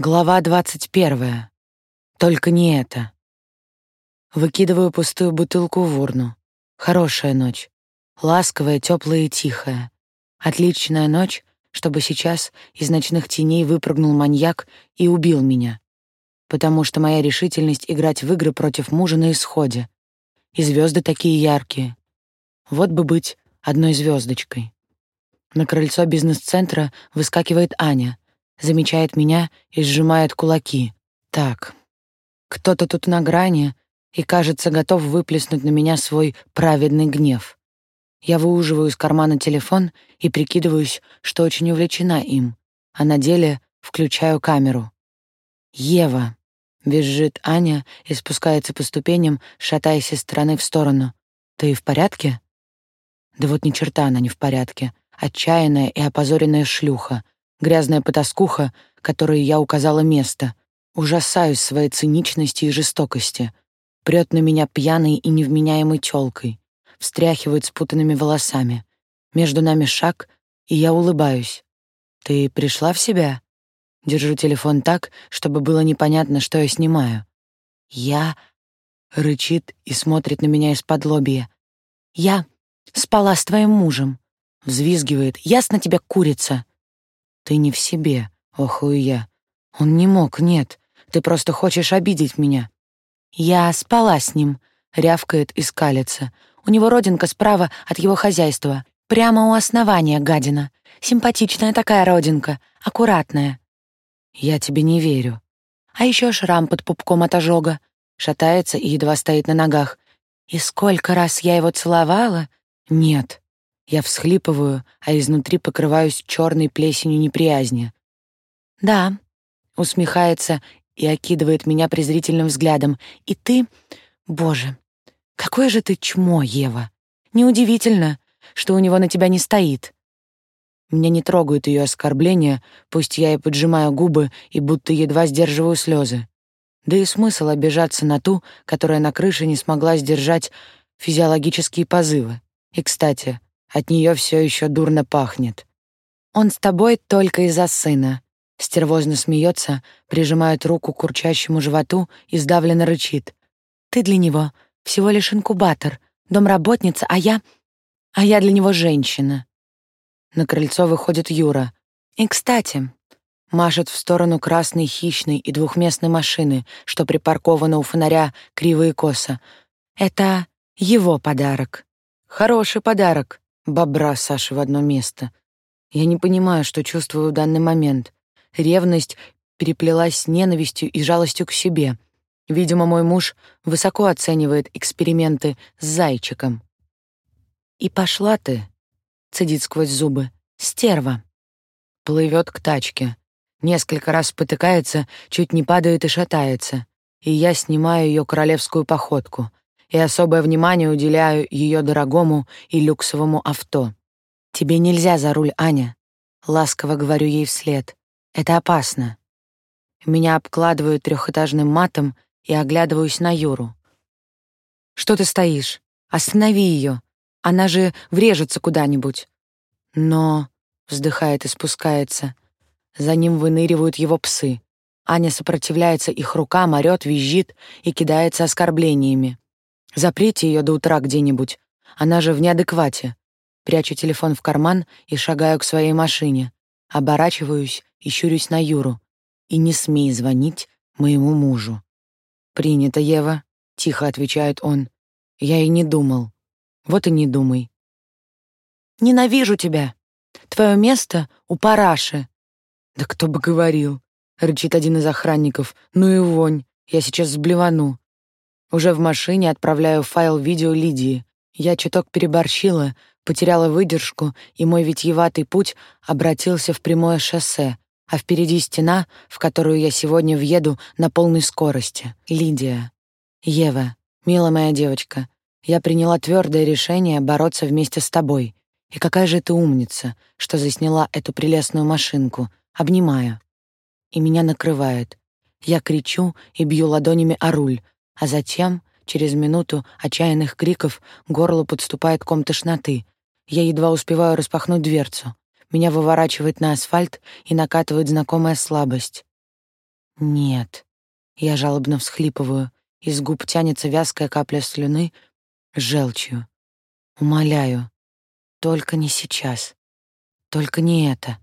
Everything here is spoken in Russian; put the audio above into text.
Глава двадцать первая. Только не это. Выкидываю пустую бутылку в урну. Хорошая ночь. Ласковая, теплая и тихая. Отличная ночь, чтобы сейчас из ночных теней выпрыгнул маньяк и убил меня. Потому что моя решительность играть в игры против мужа на исходе. И звезды такие яркие. Вот бы быть одной звездочкой. На крыльцо бизнес-центра выскакивает Аня — замечает меня и сжимает кулаки. Так, кто-то тут на грани и, кажется, готов выплеснуть на меня свой праведный гнев. Я выуживаю из кармана телефон и прикидываюсь, что очень увлечена им, а на деле включаю камеру. «Ева!» — визжит Аня и спускается по ступеням, шатаясь из стороны в сторону. «Ты в порядке?» Да вот ни черта она не в порядке. Отчаянная и опозоренная шлюха — грязная потаскуха, которой я указала место. Ужасаюсь своей циничности и жестокости. Прет на меня пьяной и невменяемой тёлкой. Встряхивает спутанными волосами. Между нами шаг, и я улыбаюсь. «Ты пришла в себя?» Держу телефон так, чтобы было непонятно, что я снимаю. «Я...» — рычит и смотрит на меня из-под лобья. «Я спала с твоим мужем», — взвизгивает. «Ясно тебе, курица?» Ты не в себе, охую я. Он не мог, нет. Ты просто хочешь обидеть меня. Я спала с ним, рявкает и скалится. У него родинка справа от его хозяйства, прямо у основания гадина. Симпатичная такая родинка, аккуратная. Я тебе не верю. А еще шрам под пупком от ожога. Шатается и едва стоит на ногах. И сколько раз я его целовала? Нет. Я всхлипываю, а изнутри покрываюсь черной плесенью неприязни. «Да», — усмехается и окидывает меня презрительным взглядом. «И ты... Боже, какое же ты чмо, Ева! Неудивительно, что у него на тебя не стоит». Меня не трогают ее оскорбления, пусть я и поджимаю губы и будто едва сдерживаю слезы. Да и смысл обижаться на ту, которая на крыше не смогла сдержать физиологические позывы. И, кстати, от нее все еще дурно пахнет. Он с тобой только из-за сына. Стервозно смеется, прижимает руку к курчащему животу и сдавленно рычит. Ты для него всего лишь инкубатор, домработница, а я... А я для него женщина. На крыльцо выходит Юра. И, кстати, машет в сторону красной хищной и двухместной машины, что припаркована у фонаря криво и. Это его подарок. Хороший подарок, бобра Саши в одно место. Я не понимаю, что чувствую в данный момент. Ревность переплелась с ненавистью и жалостью к себе. Видимо, мой муж высоко оценивает эксперименты с зайчиком. «И пошла ты», — цедит сквозь зубы, — «стерва». Плывет к тачке. Несколько раз спотыкается, чуть не падает и шатается. И я снимаю ее королевскую походку и особое внимание уделяю ее дорогому и люксовому авто. «Тебе нельзя за руль, Аня», — ласково говорю ей вслед. «Это опасно». Меня обкладывают трехэтажным матом и оглядываюсь на Юру. «Что ты стоишь? Останови ее. Она же врежется куда-нибудь». «Но...» — вздыхает и спускается. За ним выныривают его псы. Аня сопротивляется их рукам, орёт, визжит и кидается оскорблениями. Заприте ее до утра где-нибудь. Она же в неадеквате. Прячу телефон в карман и шагаю к своей машине. Оборачиваюсь и щурюсь на Юру. И не смей звонить моему мужу. «Принято, Ева», — тихо отвечает он. «Я и не думал. Вот и не думай». «Ненавижу тебя. Твое место у параши». «Да кто бы говорил», — рычит один из охранников. «Ну и вонь. Я сейчас сблевану. Уже в машине отправляю файл видео Лидии. Я чуток переборщила, потеряла выдержку, и мой витьеватый путь обратился в прямое шоссе, а впереди стена, в которую я сегодня въеду на полной скорости. Лидия. Ева, милая моя девочка, я приняла твердое решение бороться вместе с тобой. И какая же ты умница, что засняла эту прелестную машинку. Обнимаю. И меня накрывает. Я кричу и бью ладонями о руль, а затем, через минуту отчаянных криков, горло подступает ком тошноты. Я едва успеваю распахнуть дверцу. Меня выворачивает на асфальт и накатывает знакомая слабость. Нет. Я жалобно всхлипываю. Из губ тянется вязкая капля слюны с желчью. Умоляю, только не сейчас. Только не это.